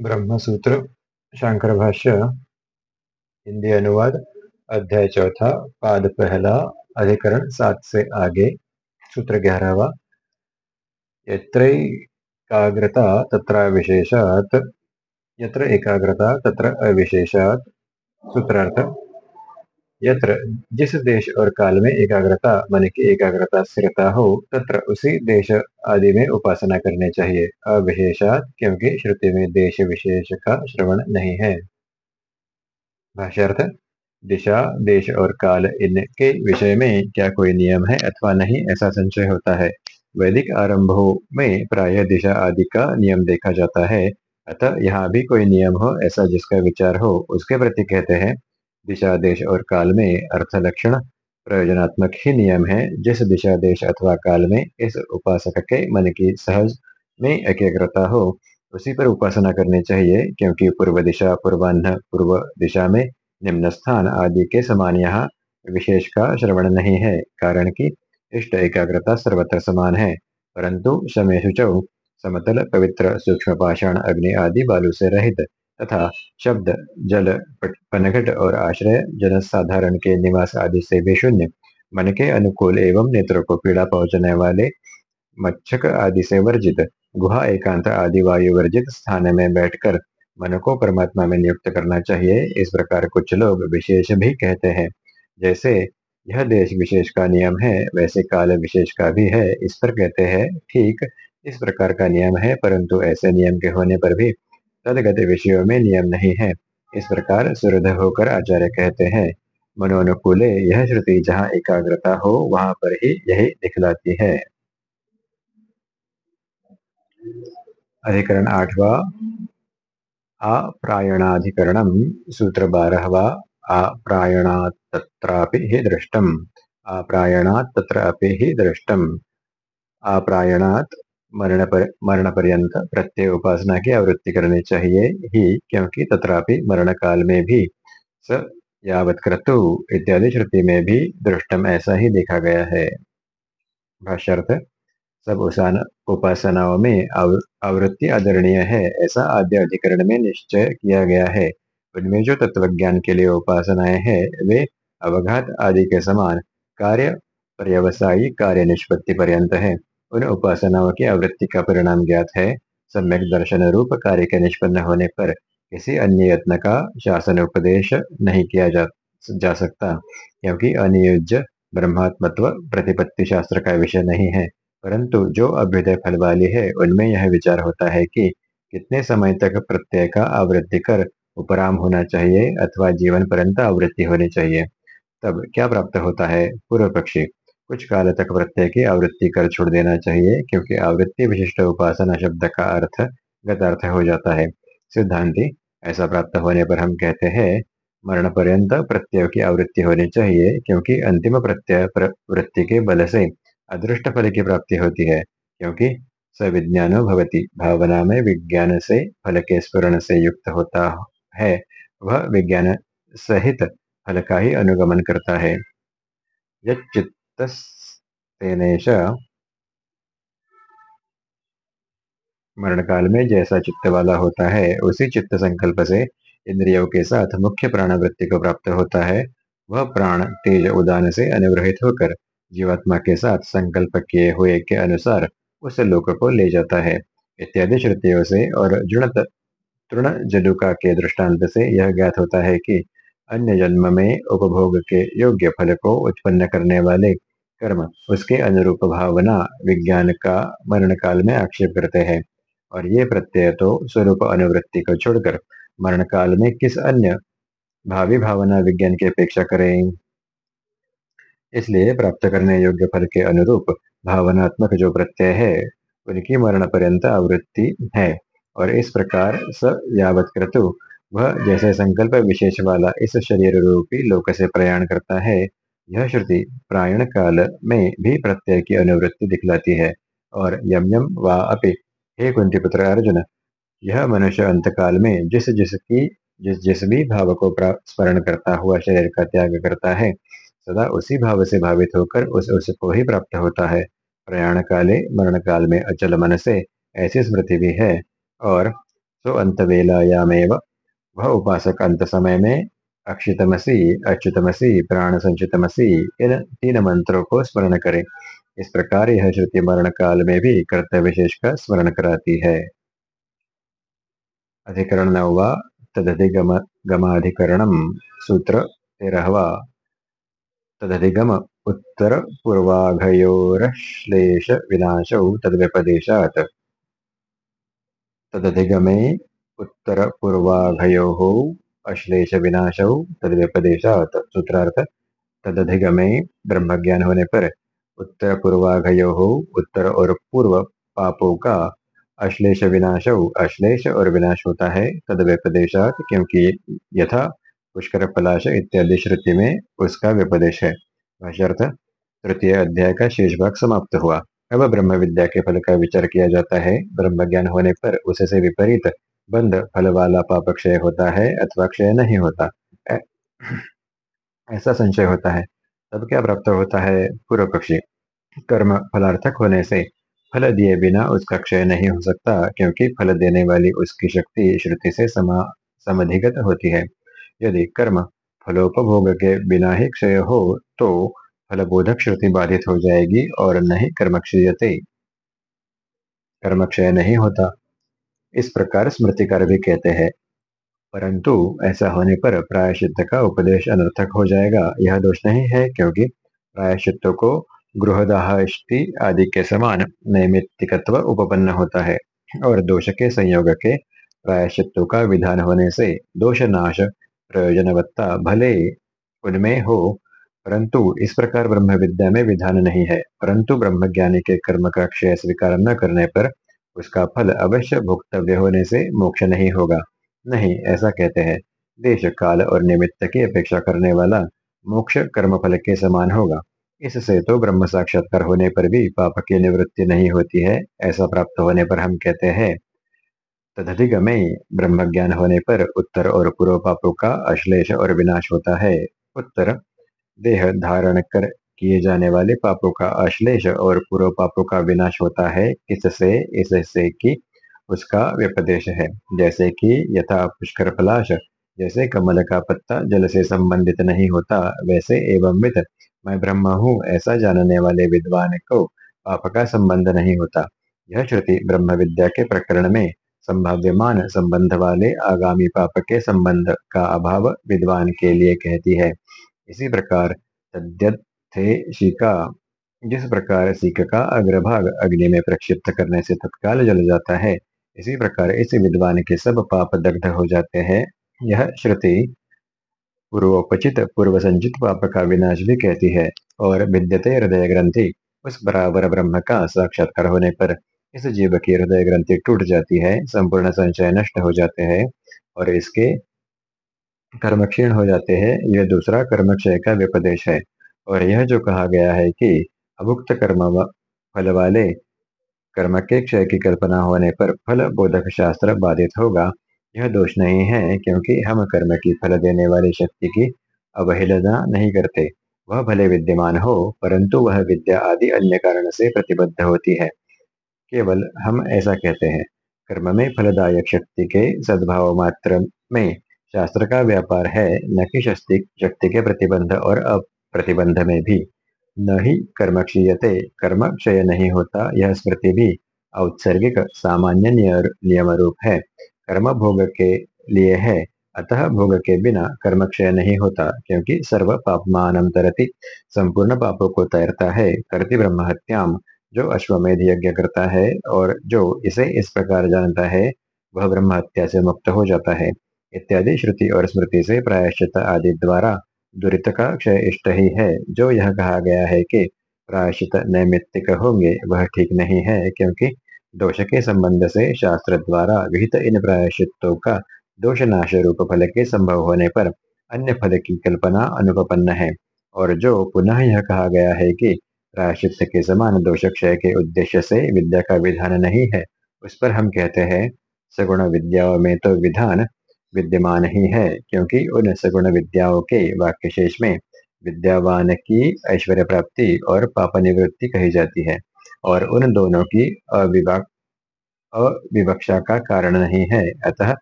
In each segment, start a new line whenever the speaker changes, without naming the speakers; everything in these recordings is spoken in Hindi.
ब्रह्मसूत्र शंकर भाष्य हिंदी अनुवाद अध्याय चौथा, पाद पहला, अधिकरण सात से आगे, सूत्र ग्यारहवा। यग्रता तत्र विशेषात यत्र एकाग्रता तत्र अविशेषात, सूत्रार्थ। यत्र जिस देश और काल में एकाग्रता, मन की एकाग्रता स्थिरता हो, तत्र उसी देश आदि में उपासना करनी चाहिए। अविशेषात, क्योंकि श्रुति में देश विशेष का श्रवण नहीं है। भाष्यार्थ, दिशा, देश और काल इनके विषय में क्या कोई नियम है अथवा नहीं, ऐसा संशय होता है। वैदिक आरंभों में प्राय दिशा आदि का नियम देखा जाता है। अतः यहाँ भी कोई नियम हो ऐसा जिसका विचार हो, उसके प्रति कहते हैं दिशा देश और काल में अर्थ लक्षण प्रयोजनात्मक ही नियम है। जिस दिशा देश अथवा काल में इस उपासक के मन की सहज में एकाग्रता हो, उसी पर उपासना करनी चाहिए, क्योंकि पूर्व दिशा पूर्वान्ह पूर्व दिशा में निम्न स्थान आदि के समान यहाँ विशेष का श्रवण नहीं है, कारण कि इष्ट एकाग्रता सर्वत्र समान है। परंतु समय समतल पवित्र सूक्ष्म पाषाण अग्नि आदि बालू से रहित तथा शब्द, जल पनघट और आश्रय जन साधारण के निवास आदि से भी शून्य। मन के अनुकूल एवं नेत्रों को पीड़ा पहुँचने वाले मच्छक आदि से वर्जित, गुहा, एकांत आदि वायु वर्जित स्थान में बैठकर मन को परमात्मा में नियुक्त करना चाहिए। इस प्रकार कुछ लोग विशेष भी कहते हैं। जैसे, यह देश विशेष का नियम है, वैसे काल विशेष का भी है। इस पर कहते हैं, ठीक, इस प्रकार का नियम है, परंतु ऐसे नियम के होने पर भी तदगत विषयों में नियम नहीं है। इस प्रकार सुरध होकर आचार्य कहते हैं, मनोनुकूले यह श्रुति जहाँ एकाग्रता हो, वहाँ पर ही यही दिखलाती है। अधिकरण आठवा अप्रायणाधिकरणम सूत्र बारहवा अप्रायणात् तत्रापि हि दृष्टम अप्रायणात् तत्र अपि हि दृष्टम अप्रायणात् मरण पर मरण पर्यंत प्रत्यय उपासना की आवृत्ति करनी चाहिए ही, क्योंकि तथापि मरण काल में भी स यावत क्रतु इत्यादि श्रुति में भी दृष्टम ऐसा ही देखा गया है। भाष्यर्थ, सब उसान उपासनाओं में आवृत्ति आदरणीय है, ऐसा आद्य अधिकरण में निश्चय किया गया है। उनमें जो तत्वज्ञान के लिए उपासनाएँ हैं, वे अवघात आदि के समान कार्य, पर्यवसायी कार्य निष्पत्ति पर्यंत है। उन उपासनाओं की आवृत्ति का परिणाम ज्ञात है। सम्यक दर्शन रूप कार्य के निष्पन्न होने पर किसी अन्य यत्न का शासन उपदेश नहीं किया जा, जा सकता क्योंकि अनियुज ब्रह्मात्मत्व प्रतिपत्ति शास्त्र का विषय नहीं है। परंतु जो अभ्युदय फल वाली है उनमें यह विचार होता है कि कितने समय तक प्रत्यय का आवृत्ति कर उपराम होना चाहिए अथवा जीवन पर्यंत आवृत्ति होनी चाहिए तब क्या प्राप्त होता है? पूर्व पक्षी। कुछ काल तक प्रत्यय की आवृत्ति कर छोड़ देना चाहिए, क्योंकि आवृत्ति विशिष्ट उपासना शब्द का अर्थ गतार्थ हो जाता है। सिद्धांति, ऐसा प्राप्त होने पर हम कहते हैं, मरण पर्यंत प्रत्यय की आवृत्ति होनी चाहिए, क्योंकि अंतिम प्रत्यय वृत्ति के बल से अदृष्ट फल की प्राप्ति होती है, क्योंकि सविज्ञानो भवती। भावना में विज्ञान से फल के स्मरण से युक्त होता है, वह विज्ञान सहित फल का ही अनुगमन करता है। यच्चित्तेनेश मरण काल में जैसा चित्त वाला होता है, उसी चित्त संकल्प से इंद्रियों के साथ मुख्य प्राणवृत्ति को प्राप्त होता है। वह प्राण तेज उदान से अनुग्रहित होकर जीवात्मा के साथ संकल्प किए हुए के अनुसार उस लोक को ले जाता है। इत्यादि श्रुतियों से और तृण जलुका के दृष्टांत से यह ज्ञात होता है कि अन्य जन्म में उपभोग के योग्य फल को उत्पन्न करने वाले कर्म, उसके अनुरूप भावना, विज्ञान का मरण काल में आक्षेप करते हैं। और ये प्रत्यय तो स्वरूप अनुवृत्ति को छोड़कर मरण काल में किस अन्य भावी भावना विज्ञान की अपेक्षा करें? इसलिए प्राप्त करने योग्य फल के अनुरूप भावनात्मक जो प्रत्यय है, उनकी मरण पर्यंत आवृत्ति है। और इस प्रकार स यावत क्रतु वह जैसे संकल्प विशेष वाला इस शरीर रूपी लोक से प्रयाण करता है, यह श्रुति प्रायण काल में भी प्रत्यय की अनुवृत्ति दिखलाती है, और यम यम वा अपि। हे कुंती पुत्र अर्जुन, यह मनुष्य अंत काल में जिस जिसकी जिस जिस भी भाव को स्मरण करता हुआ शरीर का त्याग करता है, सदा उसी भाव से भावित होकर उस उसको ही प्राप्त होता है। प्रयाण काले मरण काल में अचल मन से ऐसी स्मृति भी है, और सो अंतवेलायामेव वह उपासक अंत समय में अक्षितमसी, अच्युतमसी प्राण संचितमसी इन तीन मंत्रों को स्मरण करे। इस प्रकार यह श्रुति मरण काल में भी कर्तव्य विशेष का स्मरण कराती है। अधिकरण नववा तदधिगम, गमाधिकरणम, सूत्र तेरहवा तदधिगम, उत्तर पूर्वाघयोरश्लेष विनाशौ तद्व्यपदेशात्। तदधिगमे उत्तर पूर्वाघयोः अश्लेष विनाशौ तद्व्यपदेशात् सूत्रार्थ तदधिगमे ब्रह्म ज्ञान होने पर उत्तर पूर्वाघयोः उत्तर और पूर्व पापों का अश्लेष विनाश अश्लेष और विनाश होता है तद व्यपदेशात क्योंकि यथा पुष्कर पलाश इत्यादि श्रुति में उसका व्यपदेश है। भाष्यर्थ, तृतीय अध्याय का शेष भाग समाप्त हुआ। अब ब्रह्म विद्या के फल का विचार किया जाता है। ब्रह्म ज्ञान होने पर उससे विपरीत बंद फल वाला पाप क्षय होता है अथवा क्षय नहीं होता। ऐसा संशय होता है। तब क्या प्राप्त होता है? पूर्व पक्षी। कर्म फलार्थक होने से फल दिए बिना उसका क्षय नहीं हो सकता, क्योंकि फल देने वाली उसकी शक्ति श्रुति से समा, समधिगत होती है। यदि कर्म फलोपभोग के बिना ही क्षय हो तो फलबोधक श्रुति बाधित हो जाएगी और नहीं कर्म क्षीयते कर्म क्षय नहीं होता। इस प्रकार स्मृतिकार भी कहते हैं, परंतु ऐसा होने पर प्रायश्चित का उपदेश अनर्थक हो जाएगा। यह दोष नहीं है, क्योंकि प्रायश्चित को गृहदाहष्टि आदि के समान नैमित्तिकत्व उपपन्न होता है और दोष के संयोग के प्रायश्चित्व का विधान होने से दोष नाश प्रयोजनवत्ता भले उनमें हो, परंतु इस प्रकार ब्रह्म विद्या में विधान नहीं है। परंतु ब्रह्म के कर्म का क्षय स्वीकार न करने पर उसका फल अवश्य भोक्तव्य होने से मोक्ष नहीं होगा। नहीं, ऐसा कहते हैं। देश, काल और निमित्त की अपेक्षा करने वाला मोक्ष कर्म फल के समान होगा। इससे तो ब्रह्म साक्षात्कार होने पर भी पाप की निवृत्ति नहीं होती है, ऐसा प्राप्त होने पर हम कहते हैं। तदधिगमे ब्रह्म ज्ञान होने पर उत्तर और पूर्व पापों का अश्लेष और विनाश होता है। उत्तर, देह धारण कर किए जाने वाले पापों का अश्लेष और पूर्व पापों का विनाश होता है। इससे इससे कि उसका व्यपदेश है। जैसे कि यथा पुष्कर पलाश, जैसे कमल का पत्ता जल से संबंधित नहीं होता, वैसे एवं विद मैं ब्रह्म हूँ, ऐसा जानने वाले विद्वान को पाप का संबंध नहीं होता। यह श्रुति ब्रह्म विद्या के प्रकरण में संभाव्यमान संबंध वाले आगामी पाप के संबंध का अभाव विद्वान के लिए कहती है। इसी प्रकार थे शिका जिस प्रकार सीख का अग्रभाग अग्नि में प्रक्षिप्त करने से तत्काल जल जाता है, इसी प्रकार इस विद्वान के सब पाप दग्ध हो जाते हैं। यह श्रुति पूर्वोपचित पूर्व संचित पाप का विनाश भी कहती है और विद्यते हृदय ग्रंथि, उस बराबर ब्रह्म का साक्षात्कार होने पर इस जीव की हृदय ग्रंथि टूट जाती है, संपूर्ण संचय नष्ट हो जाते हैं और इसके कर्म क्षीण हो जाते हैं। यह दूसरा कर्मक्षय का व्यपदेश है। और यह जो कहा गया है कि अभुक्त कर्म फल वाले कर्म के क्षय की कल्पना होने पर फल बोधक शास्त्र बाधित होगा। यह दोष नहीं है क्योंकि हम कर्म की फल देने वाली शक्ति की अवहेलना नहीं करते। वह भले विद्यमान हो, परंतु वह विद्या आदि अन्य कारण से प्रतिबद्ध होती है। केवल हम ऐसा कहते हैं, कर्म में फलदायक शक्ति के सद्भाव मात्र में शास्त्र का व्यापार है, न कि शक्ति शक्ति के प्रतिबंध और अप्रतिबंध में भी। न ही कर्म क्षीयते कर्म क्षय नहीं होता, यह स्मृति भी औत्सर्गिक सामान्य नियम रूप है। कर्म भोग के लिए है, अतः भोग के बिना कर्म क्षय नहीं होता, क्योंकि सर्व पापमान तरती, संपूर्ण पापों को तैरता है, करती ब्रह्म हत्याम जो अश्वमेध यज्ञ करता है और जो इसे इस प्रकार जानता है, वह ब्रह्म हत्या से मुक्त हो जाता है। इत्यादि श्रुति और स्मृति से प्रायश्चित आदि द्वारा दुरित का क्षय इष्ट ही है। जो यह कहा गया है कि प्रायश्चित नैमित्तिक होंगे, वह ठीक नहीं है क्योंकि दोष के संबंध से शास्त्र द्वारा विहित इन प्रायश्चितों का दोष नाश रूप फल के संभव होने पर अन्य फल की कल्पना अनुपन्न है। और जो पुनः यह कहा गया है कि प्रायश्चित के समान दोष क्षय के उद्देश्य से विद्या का विधान नहीं है, उस पर हम कहते हैं, सगुण विद्याओं में तो विधान विद्यमान ही है, क्योंकि उन सगुण विद्याओं के वाक्य शेष में विद्यावान की ऐश्वर्य प्राप्ति और पाप निवृत्ति कही जाती है, और उन दोनों की अविवाक अविवक्षा का कारण नहीं है। अतः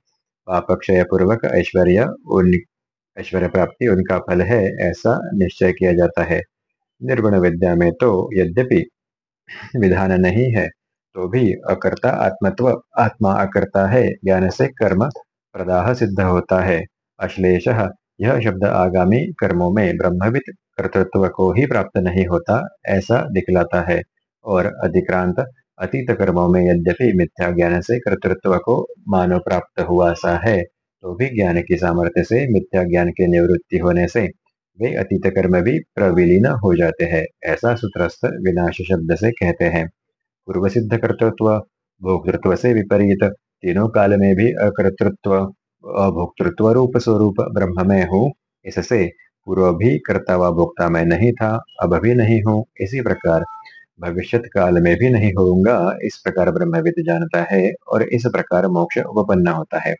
पापक्षय पूर्वक ऐश्वर्य ऐश्वर्य प्राप्ति उनका फल है, ऐसा निश्चय किया जाता है। निर्गुण विद्या में तो यद्यपि विधान नहीं है तो भी अकर्ता आत्मत्व, आत्मा अकर्ता है, ज्ञान से कर्म प्रदाह सिद्ध होता है। अश्लेष, यह शब्द आगामी कर्मों में ब्रह्मविद कर्तृत्व को ही प्राप्त नहीं होता, ऐसा दिखलाता है। और अधिक्रांत, अतीत कर्मों में यद्यपि मिथ्या ज्ञान से कर्तृत्व को मानव प्राप्त हुआ सा है तो भी ज्ञान की सामर्थ्य से मिथ्या ज्ञान के निवृत्ति होने से वे अतीत कर्म भी प्रविलीन हो जाते हैं, ऐसा सूत्रस्थ विनाश शब्द से कहते हैं। पूर्व सिद्ध कर्तृत्व, भोक्तृत्व से विपरीत तीनों काल में भी अकर्तृत्व अभोक्तृत्व रूप स्वरूप ब्रह्म में हूँ। इससे पूर्व भी कर्ता व भोक्ता में नहीं था, अब भी नहीं हूँ। इसी प्रकार भविष्य काल में भी नहीं होऊँगा, इस प्रकार ब्रह्मविद जानता है और इस प्रकार मोक्ष उपपन्न होता है।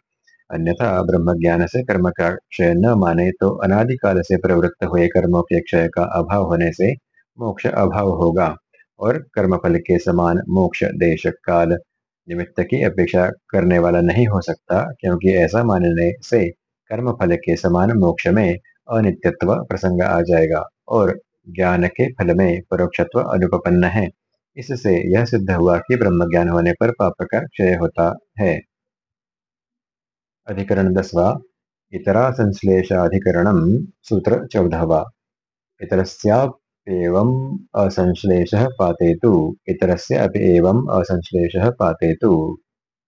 अन्यथा ब्रह्म ज्ञान से कर्म का क्षय न माने तो अनादिकाल से प्रवृत्त हुए कर्मों के क्षय का अभाव होने से मोक्ष अभाव होगा और कर्मफल के समान मोक्ष देश काल निमित्त की अपेक्षा करने वाला नहीं हो सकता, क्योंकि ऐसा मानने से कर्म फल के समान मोक्ष में अनित्यत्व प्रसंग आ जाएगा और ज्ञान के फल में परोक्षत्व अनुपन्न है। इससे यह सिद्ध हुआ कि ब्रह्म ज्ञान होने पर पाप का क्षय होता है। अधिकरण दसवा इतरा संश्लेषाधिकरण सूत्र चौदहवा। इतरस्याप्येवम् असंश्लेषः पातेतु। इतरस्य अपि एवं असंश्लेषः पातेतु।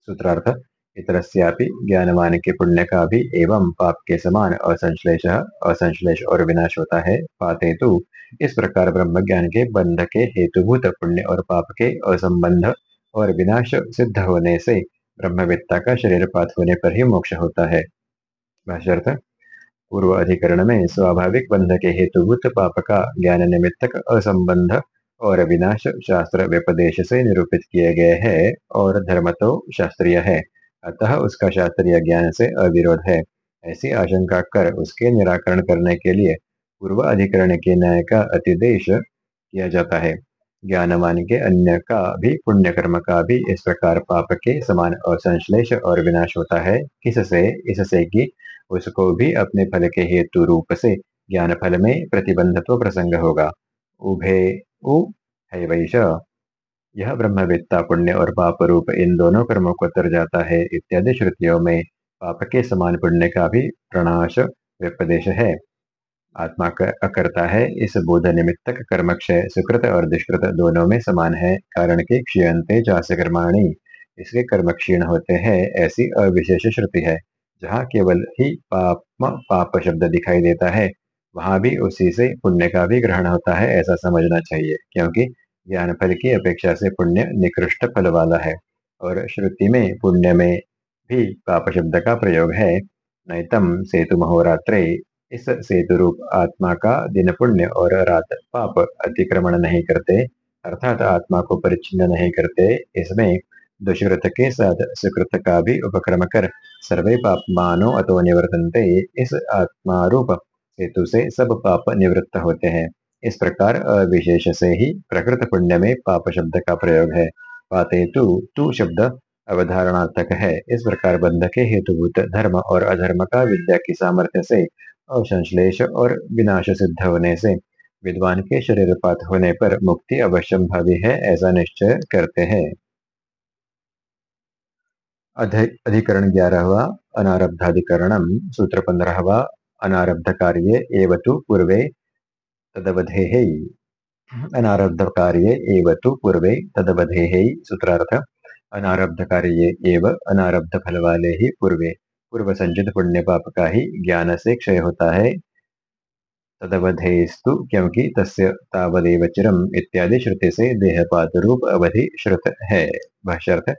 सूत्रार्थ, इतरस्यापि ज्ञानवान के पुण्य का भी एवं पाप के समान असंश्लेष असंश्लेष और विनाश होता है पाते तो इस प्रकार ब्रह्म ज्ञान के बंध के हेतुभूत पुण्य और पाप के असंबंध और विनाश सिद्ध होने से ब्रह्मविद्ता का शरीर पात होने पर ही मोक्ष होता है। पूर्व अधिकरण में स्वाभाविक बंध के हेतुभूत पाप का ज्ञान निमित्तक असंबंध और विनाश शास्त्र व्यपदेश से निरूपित किए गए है और धर्म तो शास्त्रीय है। अतः उसका शास्त्रीय ज्ञान से अविरोध है। ऐसी आशंका कर उसके निराकरण करने के लिए पूर्व अधिकरण के न्याय का अतिदेश किया जाता है। ज्ञानवान के अन्य का भी पुण्य कर्म का भी इस प्रकार पाप के समान असंश्लेष और विनाश होता है। किससे? इससे कि उसको भी अपने फल के हेतु रूप से ज्ञान फल में प्रतिबंधत्व प्रसंग होगा। उभे, उ, है वैश। यह ब्रह्मविद्ता पुण्य और पाप रूप इन दोनों कर्मों को तर जाता है। इत्यादि श्रुतियों में पाप के समान पुण्य का भी प्रणाश व्यपदेश है। आत्मा का अकर्ता है, इस बोध निमित्तक कर्म क्षय सुकृत और दुष्कृत दोनों में समान है, कारण के क्षीयते चाश कर्माणी इसके कर्म क्षीण होते हैं, ऐसी अविशेष श्रुति है, जहाँ केवल ही पाप पाप शब्द दिखाई देता है, वहाँ भी उसी से पुण्य का भी ग्रहण होता है, ऐसा समझना चाहिए, क्योंकि ज्ञान फल की अपेक्षा से पुण्य निकृष्ट फल वाला है। और श्रुति में पुण्य में भी पाप शब्द का प्रयोग है, नैतम सेतु महोरात्रे इस सेतु रूप आत्मा का दिन पुण्य और रात पाप अतिक्रमण नहीं करते, अर्थात आत्मा को परिचिन्न नहीं करते, इसमें दुष्कृत के साथ सुकृत का भी उपक्रम कर, सर्वे पाप मानो अतो निवर्तनते, इस आत्मा रूप सेतु से सब पाप निवृत्त होते हैं। इस प्रकार अविशेष से ही प्रकृत पुण्य में पाप शब्द का प्रयोग है। पाते तु, तू शब्द अवधारणात्मक है। इस प्रकार बंध के हेतुभूत धर्म और अधर्म का विद्या की सामर्थ्य से अवसंश्लेष और विनाश सिद्ध होने से विद्वान के शरीरपात होने पर मुक्ति अवश्य भावी है, ऐसा निश्चय करते हैं। अधिकरण ग्यारहवा, अनारब्धाधिकरण, सूत्र पंद्रहवा अनारब्ध कार्य एवं पूर्वे तदवधे। अनारब्ध कार्य एवं पूर्वे तदवधे, सूत्रार्थ अनारब्ध कार्य एव अनारब्ध फल वाले ही पूर्वे। पूर्व संचित पुण्य पाप का ही ज्ञान से क्षय होता है। तदवधेस्तु, क्योंकि तस्य तावदेव चिरम इत्यादि श्रुति से देहपात रूप अवधि श्रुत है। भाष्यर्थ,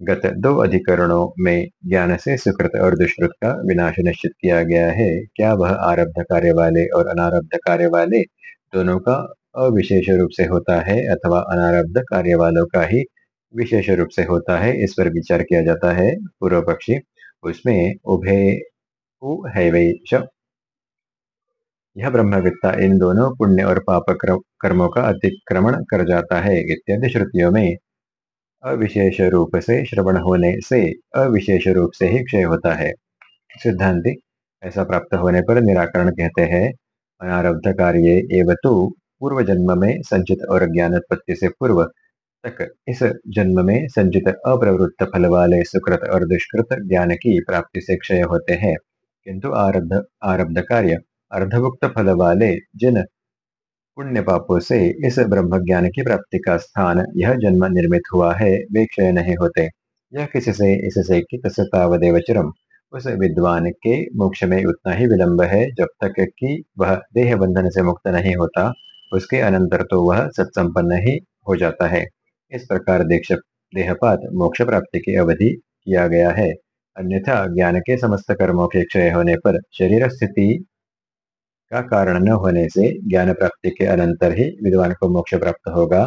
गत दो अधिकरणों में ज्ञान से सुकृत और दुष्कृत का विनाश निश्चित किया गया है। क्या वह आरब्ध कार्य वाले और अनारब्ध कार्य वाले दोनों का अविशेष रूप से होता है अथवा अनारब्ध कार्य वालों का ही विशेष रूप से होता है? इस पर विचार किया जाता है। पूर्व पक्षी उसमें उभे यह ब्रह्मविद्ता इन दोनों पुण्य और पाप कर्मों का अतिक्रमण कर जाता है इत्यादि श्रुतियों में। अविशेष रूप से श्रवण होने से अविशेष रूप से ही क्षय होता है। सिद्धांति ऐसा प्राप्त होने पर निराकरण कहते हैं अनारब्ध कार्य एवं तो पूर्व जन्म में संचित और ज्ञान उत्पत्ति से पूर्व तक इस जन्म में संचित अप्रवृत्त फल वाले सुकृत और दुष्कृत ज्ञान की प्राप्ति से क्षय होते हैं। किंतु आरब्ध आरब्ध कार्य, अर्धभुक्त फल वाले जिन पुण्य पापों से इस ब्रह्म ज्ञान की प्राप्ति का स्थान यह जन्म निर्मित हुआ है, वे क्षय नहीं होते। यह किसी से, इससे कि तस्तावदेव चिरम उस विद्वान के मोक्ष में उतना ही विलंब है, जब तक कि वह देह बंधन से मुक्त नहीं होता, उसके अनंतर तो वह सत्संपन्न ही हो जाता है। इस प्रकार देहपात मोक्ष प्राप्ति की अवधि किया गया है। अन्यथा ज्ञान के समस्त कर्मों के क्षय होने पर शरीर स्थिति का कारण न होने से ज्ञान प्राप्ति के अनंतर ही विद्वान को मोक्ष प्राप्त होगा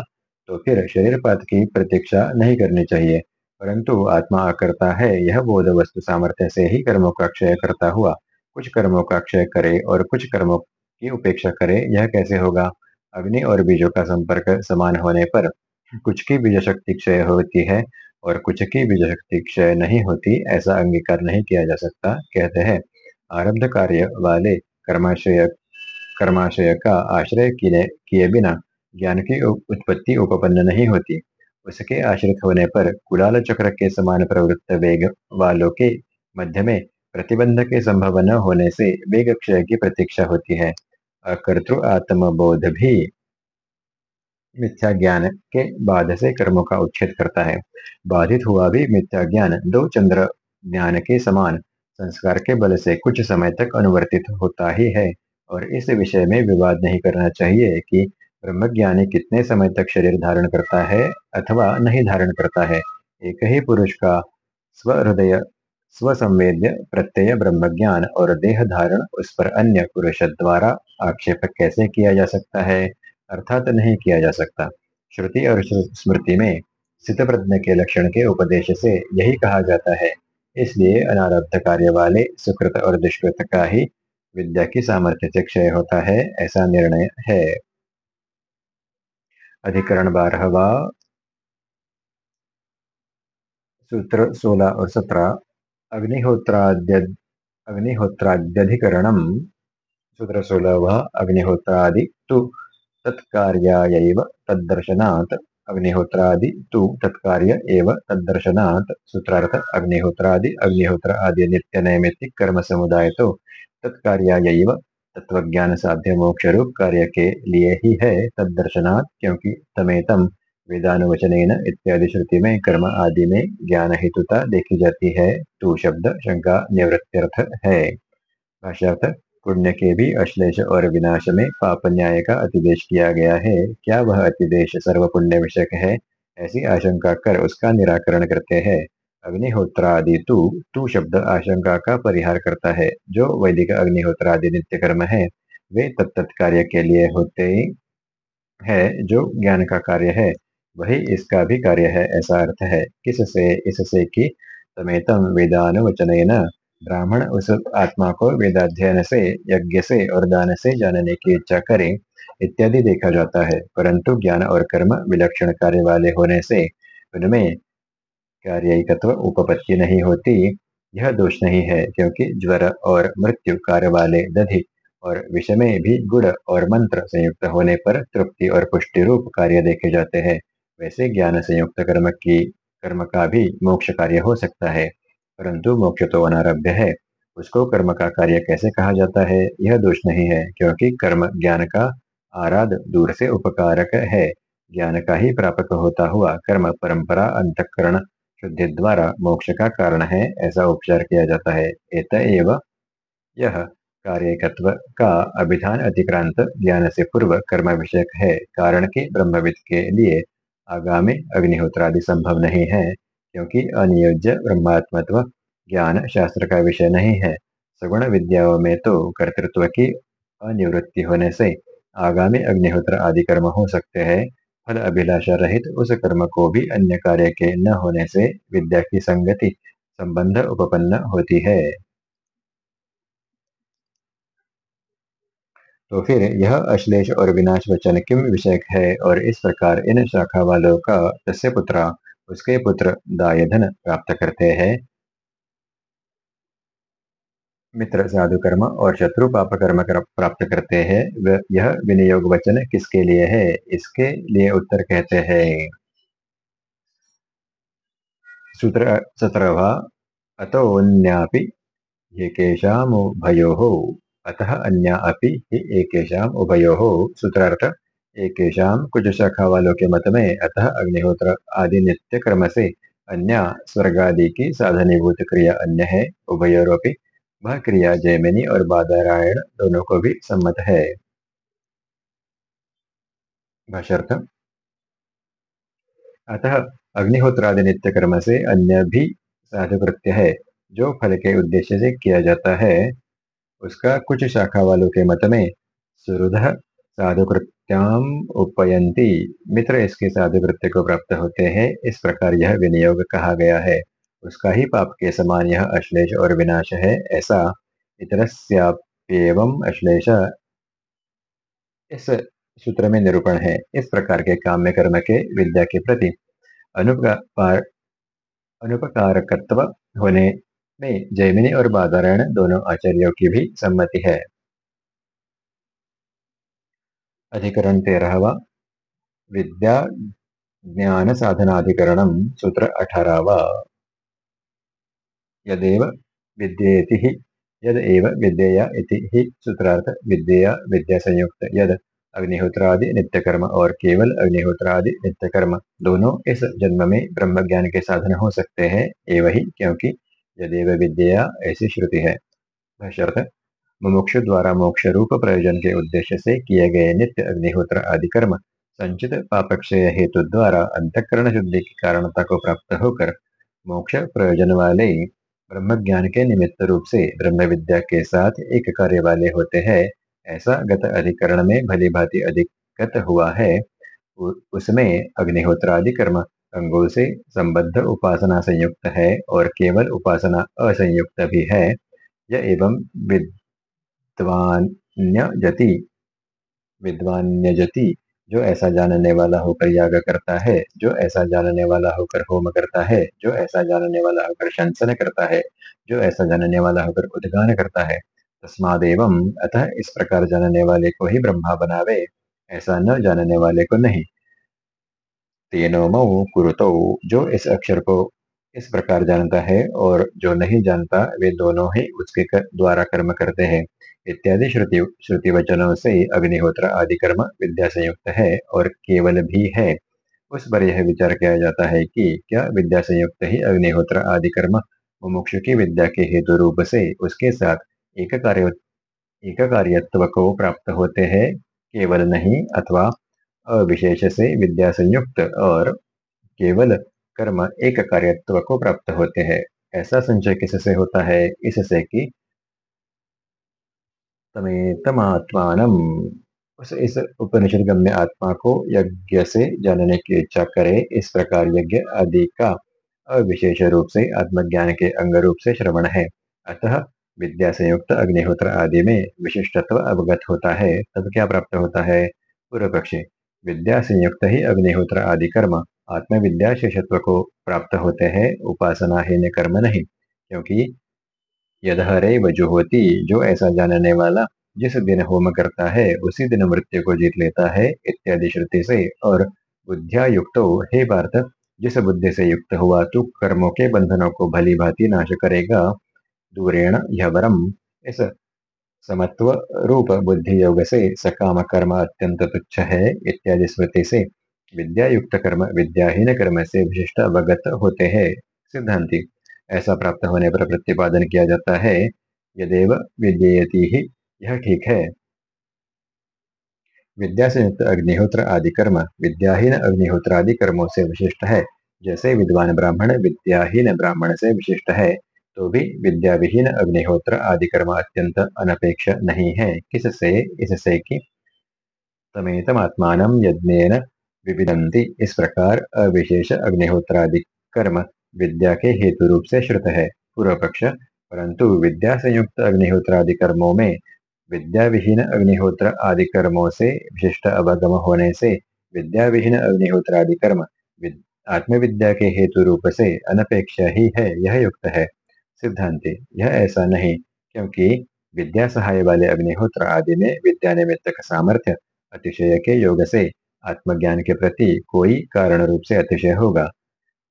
तो फिर शरीर पात की प्रतीक्षा नहीं करनी चाहिए। परंतु आत्मा अकर्ता है, यह बोध वस्तु सामर्थ्य से ही कर्मों का क्षय करता हुआ, कुछ कर्मों का क्षय करे और कुछ कर्मों की उपेक्षा करे, यह कैसे होगा? अग्नि और बीजों का संपर्क समान होने पर कुछ की बीज शक्ति क्षय होती है और कुछ की बीज शक्ति क्षय नहीं होती, ऐसा अंगीकार नहीं किया जा सकता, कहते हैं। आरब्ध कार्य वाले कर्माशय कर्माशय का आश्रय किए बिना ज्ञान की उत्पत्ति उपपन्न नहीं होती। उसके आश्रित होने पर कुलाल चक्र के समान प्रवृत्त वेग वालों के मध्य में प्रतिबंध के संभव न होने से वेग क्षय की प्रतीक्षा होती है। अकर्तृ आत्मबोध भी। मिथ्या ज्ञान के बाद से कर्मों का उच्छेद करता है। बाधित हुआ भी मिथ्या ज्ञान दो चंद्र ज्ञान के समान, संस्कार के बल से कुछ समय तक अनुवर्तित होता ही है। और इस विषय में विवाद नहीं करना चाहिए कि ब्रह्मज्ञानी कितने समय तक शरीर धारण करता है अथवा नहीं धारण करता है। एक ही पुरुष का स्वहृदय, स्वसंवेद्य, प्रत्यय ब्रह्म ज्ञान और देह धारण उस पर अन्य पुरुष द्वारा आक्षेप कैसे किया जा सकता है? अर्थात नहीं किया जा सकता। श्रुति और स्मृति में स्थित प्रज्ञ के लक्षण के उपदेश से यही कहा जाता है। इसलिए अनारब्ध कार्य वाले सुकृत और दुष्कृत का ही विद्या की सामर्थ्य से क्षय होता है, ऐसा निर्णय है। अधिकरण बारहवा सूत्र सोलह और सत्रह। अग्निहोत्राद्य अग्निहोत्राद्यधिकरणम सूत्र सोलह अग्निहोत्रादि तो तद्दर्शनात् अग्निहोत्रादि तु तत्कार्य एव सूत्रार्थ अग्निहोत्रादि, अग्निहोत्र आदि नित्य नैमित्तिक कर्म समुदाय तो तत्कार्यायैव तत्वज्ञान साध्य मोक्ष रूप कार्य के लिए ही है तद्दर्शनात् क्योंकि तमेतम वेदानुवचन इत्यादि श्रुति में कर्म आदि में ज्ञान हेतुता देखी जाती है तू शब्द शंका निवृत्त्यर्थ है। भाष्यार्थ पुण्य के भी अश्लेष और विनाश में पाप न्याय का अतिदेश किया गया है। क्या वह अतिदेश सर्व पुण्य विषय है? ऐसी आशंका कर उसका निराकरण करते हैं। अग्निहोत्रादि तू तू शब्द आशंका का परिहार करता है। जो वैदिक अग्निहोत्रादि नित्य कर्म है, वे तत्त कार्य के लिए होते ही है जो ज्ञान का कार्य है। वही इसका भी कार्य है, ऐसा अर्थ है। किससे, इससे कि समेतम वेदानुवचन ब्राह्मण उस आत्मा को वेदाध्ययन से, यज्ञ से और दान से जानने की इच्छा करे, इत्यादि देखा जाता है। परंतु ज्ञान और कर्म विलक्षण कार्य वाले होने से उनमें कार्यिकत्व उपपत्ति नहीं होती। यह दोष नहीं है, क्योंकि ज्वर और मृत्यु कार्य वाले दधि और विषय में भी गुड़ और मंत्र संयुक्त होने पर तृप्ति और पुष्टि रूप कार्य देखे जाते हैं। वैसे ज्ञान संयुक्त कर्म की, कर्म का भी मोक्ष कार्य हो सकता है। परंतु मोक्ष तो अनारभ्य है। उसको कर्म का कार्य कैसे कहा जाता है? यह दोष नहीं है, क्योंकि कर्म ज्ञान का आराध दूर से उपकारक है। ज्ञान का ही प्रापक होता हुआ कर्म परंपरा अंतकरण शुद्धि द्वारा मोक्ष का कारण है, ऐसा उपचार किया जाता है। एत एव यह कार्यकत्व का अभिधान अधिक्रांत ज्ञान से पूर्व कर्म विषयक है। कारण की ब्रह्मविद के लिए आगामी अग्निहोत्रादि संभव नहीं है। क्योंकि अनियोज्य ब्रह्मात्मत्व ज्ञान शास्त्र का विषय नहीं है। सगुण विद्याओं में तो कर्तृत्व की अनिवृत्ति होने से आगामी अग्निहोत्र आदि कर्म हो सकते हैं। फल अभिलाषा रहित उस कर्म को भी अन्य कार्य के न होने से विद्या की संगति, संबंध उपपन्न होती है। तो फिर यह अश्लेष और विनाश वचन किम विषय है और इस प्रकार इन शाखा वालों का तस्य पुत्रा उसके पुत्र दायधन प्राप्त करते हैं। मित्र, साधु कर्म और शत्रु पाप कर्म कर प्राप्त करते हैं। यह विनियोग वचन किसके लिए है? इसके लिए उत्तर कहते हैं। सूत्र सत्रवा अतोऽन्यापि एकेषाम् उभयोः अतः अन्या अपि एकेषाम् उभयोः सूत्रार्थ एकेषां कुछ शाखा वालों के मत में अतः अग्निहोत्र आदि नित्य कर्म से अन्य स्वर्गादि की साधनीभूत क्रिया अन्य है उभयोरोपि वह क्रिया जैमिनी और बादरायण दोनों को भी सम्मत है। अतः अग्निहोत्रादि नित्य कर्म से अन्य भी साधुकृत्य है, जो फल के उद्देश्य से किया जाता है। उसका कुछ शाखा वालों के मत में सुरुध साधुकृत्याम उपयंती मित्र इसके साधुकृत्य को प्राप्त होते हैं। इस प्रकार यह विनियोग कहा गया है। उसका ही पाप के समान यह अश्लेष और विनाश है। ऐसा इतरस्याप्येवं अश्लेष इस सूत्र में निरूपण है। इस प्रकार के काम्य कर्म के विद्या के प्रति अनुपकार अनुपकारकत्व होने में जैमिनी और बाधारायण दोनों आचार्यों की भी सम्मति है। अधिकरण तेरहवा विद्या ज्ञान साधनाधिकरण सूत्र अठारहवा। यदेव विद्येति ही, यद एव इति ही सूत्रार्थ विद्या विद्या संयुक्त यद अग्निहोत्रादि नित्य कर्म और केवल अग्निहोत्रादि नित्य कर्म दोनों इस जन्म में ब्रह्म ज्ञान के साधन हो सकते हैं, एवं ही, क्योंकि यदेव विद्या ऐसी श्रुति है। मुमुक्ष द्वारा मोक्ष रूप प्रयोजन के उद्देश्य से किए गए नित्य अग्निहोत्र आदि कर्म, संचित पापक्षय हेतु द्वारा अंतकरण शुद्धि की कारणता को प्राप्त होकर मोक्ष प्रयोजन वाले ब्रह्म ज्ञान के निमित्त रूप से ब्रह्म विद्या के साथ एक कार्य वाले होते हैं। ऐसा गत अधिकरण में भली भांति अधिकत हुआ है। उसमें अग्निहोत्र आदि कर्म अंगों से संबद्ध उपासना संयुक्त है और केवल उपासना असंयुक्त भी है। यह एवं विद्वान्यजति। विद्वान्यजति जो ऐसा जानने वाला होकर याग करता है जो ऐसा जानने वाला होकर होम करता है जो ऐसा जानने वाला होकर शंसन करता है जो ऐसा जानने वाला होकर उद्गान करता है तस्मादेव अतः इस प्रकार जानने वाले को ही ब्रह्मा बनावे ऐसा न जानने वाले को नहीं। तीनों मऊ कुरुतो जो इस अक्षर को इस प्रकार जानता है और जो नहीं जानता वे दोनों ही उसके कर, द्वारा कर्म करते हैं। इत्यादि श्रुति श्रुति वचनों से अग्निहोत्र आदि कर्म विद्या संयुक्त है और केवल भी है। उस पर यह विचार किया जाता है कि क्या विद्या संयुक्त ही अग्निहोत्र आदि कर्म मुमुक्षु की विद्या के हेतु रूप से उसके साथ एक कार्य, एक कार्यत्व को प्राप्त होते हैं, केवल नहीं अथवा अविशेष से विद्या संयुक्त और केवल कर्म एक कार्यत्व को प्राप्त होते हैं। ऐसा संचय किससे होता है? इससे कि तमेतमात्मानम उस इस उपनिषद गम्य आत्मा को यज्ञ से जानने की इच्छा करे। इस प्रकार यज्ञ आदि का अविशेष रूप से आत्मज्ञान के अंग रूप से श्रवण है। अतः विद्या संयुक्त अग्निहोत्र आदि में विशिष्टत्व अवगत होता है। तब क्या प्राप्त होता है? पूर्व पक्षी विद्या संयुक्त ही अग्निहोत्र आदि कर्म आत्मविद्या शेषत्व को प्राप्त होते हैं। उपासनाहीन कर्म नहीं, क्योंकि यदहरे वजुहोती जो ऐसा जानने वाला जिस दिन होम करता है, उसी दिन मृत्यु को जीत लेता है, इत्यादि श्रुति से। और बुद्धिया युक्त हे पार्थ जिस बुद्धि से युक्त हुआ, तू कर्मों के बंधनों को भली भांति नाश करेगा। दूरेण यह वरम इस समत्व रूप बुद्धि योग से सकाम कर्म अत्यंत तुच्छ है, इत्यादि स्मृति से। विद्या युक्त कर्म विद्याहीन कर्म से विशिष्ट अवगत होते हैं। सिद्धांति। ऐसा प्राप्त होने पर प्रतिपादन किया जाता है। यदेव विद्येति ही, यह ठीक है। विद्या से युक्त अग्निहोत्र आदि कर्म, विद्याहीन अग्निहोत्र आदि कर्मों से विशिष्ट है। जैसे विद्वान ब्राह्मण विद्याहीन ब्राह्मण से विशिष्ट है तो भी विद्या विहीन अग्निहोत्र आदि कर्म अत्यंत अनपेक्ष नहीं है। किससे? इससे कि समेतम आत्मान यज्ञ विविदंती इस प्रकार अविशेष अग्निहोत्रादि कर्म विद्या के हेतु रूप से श्रुत है पूर्व पक्ष परंतु विद्या संयुक्त अग्निहोत्र आदि कर्मों में विद्या विहीन अग्निहोत्र आदि कर्मों से विशिष्ट अवगम होने से विद्या विहीन अग्निहोत्र आदि कर्म आत्मविद्या के हेतु रूप से अनपेक्षा ही है, यह युक्त है। सिद्धांति, यह ऐसा नहीं, क्योंकि विद्या सहाय वाले अग्निहोत्र आदि में विद्या निमित्तक सामर्थ्य, अतिशय के योग से, आत्मज्ञान के प्रति कोई कारण रूप से अतिशय होगा।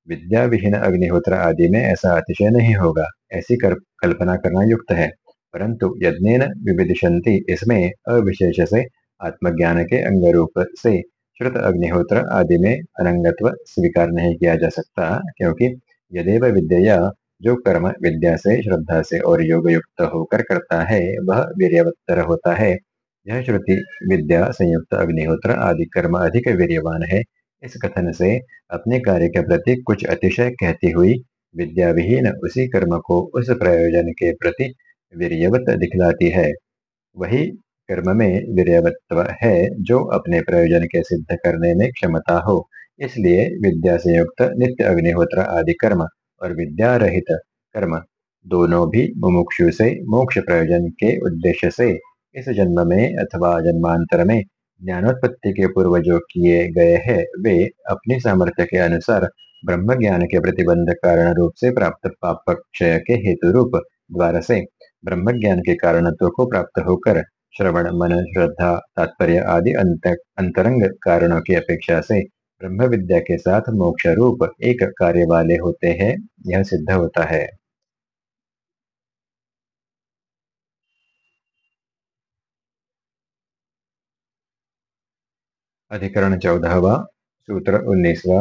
विद्या विहीन अग्निहोत्र आदि में ऐसा अतिशय नहीं होगा। ऐसी कल्पना करना युक्त है। परंतु यज्ञ विविदिशंति इसमें अविशेष से आत्मज्ञान के अंग रूप से श्रुत अग्निहोत्र आदि में अनंगत्व स्वीकार नहीं किया जा सकता, क्योंकि यदेव विद्या जो कर्म विद्या से, श्रद्धा से और योग युक्त होकर करता है, वह वीरवत्तर होता है। यह श्रुति विद्या, संयुक्त अग्निहोत्र आदि कर्म अधिक वीर्यवान है। इस कथन से अपने कार्य के प्रति कुछ अतिशय कहती हुई विद्या विहीन उसी कर्म को उस प्रयोजन के प्रति वीर्यवत दिखलाती है। वही कर्म में वीर्यवत्व है जो अपने प्रयोजन के सिद्ध करने में क्षमता हो, इसलिए विद्या संयुक्त नित्य अग्निहोत्र आदि कर्म और विद्या रहित कर्म दोनों भी मुमुक्षु से मोक्ष प्रयोजन के उद्देश्य से इस जन्म में अथवा जन्मांतर में ज्ञानोत्पत्ति के पूर्व जो किए गए हैं, वे अपने सामर्थ्य के अनुसार ब्रह्म ज्ञान के प्रतिबंध कारण रूप से प्राप्त पाप क्षय के हेतु रूप द्वारा से ब्रह्म ज्ञान के कारणत्व को प्राप्त होकर श्रवण, मन, श्रद्धा, तात्पर्य आदि अंत, अंतरंग कारणों की अपेक्षा से ब्रह्म विद्या के साथ मोक्ष रूप एक कार्य वाले होते हैं, यह सिद्ध होता है। अधिकरण चौदहवा सूत्र उन्नीसवा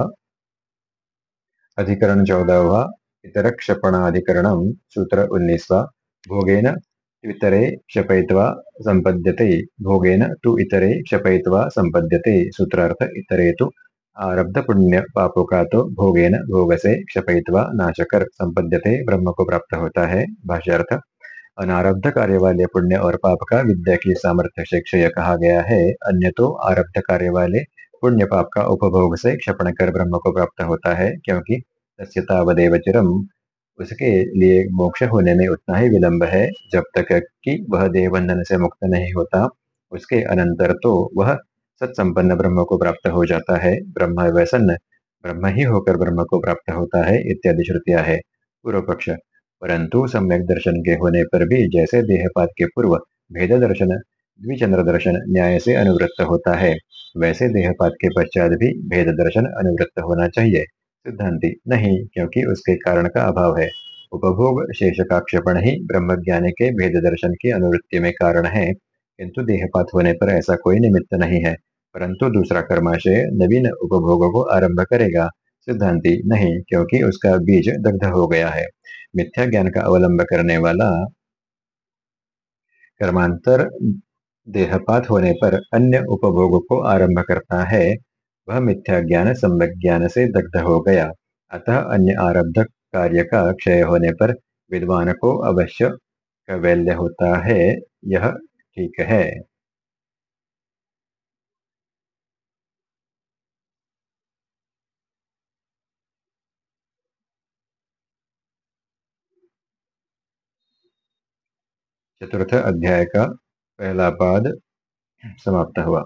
अधिकरण चौदहवा इतर क्षपणाधिकरण सूत्र उन्नीसवा भोगेन इतरे क्षपयित्वा संपद्यते भोगेन तु इतरे क्षपयित्वा संपद्यते सूत्रार्थ इतरे तो आरब्ध पुण्य पापों का तो भोगेन भोग से क्षपयित्वा नाशकर संपद्यते ब्रह्म को प्राप्त होता है, भाष्यार्थ। अनारब्ध कार्य वाले पुण्य और पाप का विद्या की सामर्थ्य से क्षय कहा गया है। अन्य तो आरब्ध कार्य वाले पुण्य पाप का उपभोग से क्षपण कर ब्रह्म को प्राप्त होता है, क्योंकि तस्वदेव चिरम उसके लिए मोक्ष होने में उतना ही विलंब है। जब तक कि वह देवबंधन से मुक्त नहीं होता, उसके अनंतर तो वह सत्संपन्न ब्रह्म को प्राप्त हो जाता है। ब्रह्म वैसन्न ब्रह्म ही होकर ब्रह्म को प्राप्त होता है, इत्यादि श्रुतियाँ है। पूर्व पक्ष परंतु सम्यक दर्शन के होने पर भी जैसे देहपात के पूर्व भेद दर्शन, द्विचंद्र दर्शन न्याय से अनुवृत्त होता है, वैसे देहपात के पश्चात भी भेद दर्शन अनुवृत्त होना चाहिए। सिद्धांति, नहीं, क्योंकि उसके कारण का अभाव है। उपभोग शेष का क्षपण ही ब्रह्म ज्ञान के भेद दर्शन की अनुवृत्ति में कारण है, किंतु देहपात होने पर ऐसा कोई निमित्त नहीं है, परंतु दूसरा कर्माशय नवीन उपभोग को आरंभ करेगा। सिद्धांति नहीं, क्योंकि उसका बीज दग्ध हो गया है। मिथ्या ज्ञान का अवलंब करने वाला कर्मांतर देहपात होने पर अन्य उपभोग को आरंभ करता है, वह मिथ्या ज्ञान सम्यक ज्ञान से दग्ध हो गया। अतः अन्य आरब्ध कार्य का क्षय होने पर विद्वान को अवश्य कैवल्य होता है, यह ठीक है। चतुर्थ अध्याय का पहला पाद समाप्त हुआ।